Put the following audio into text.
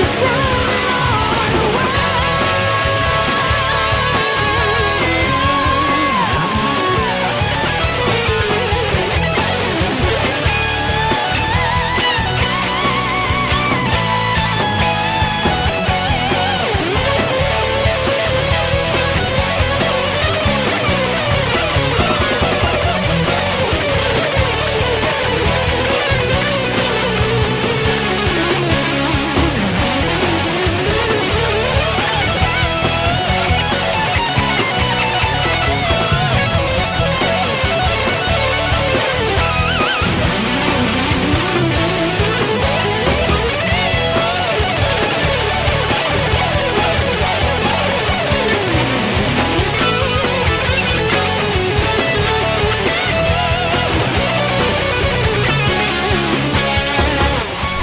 You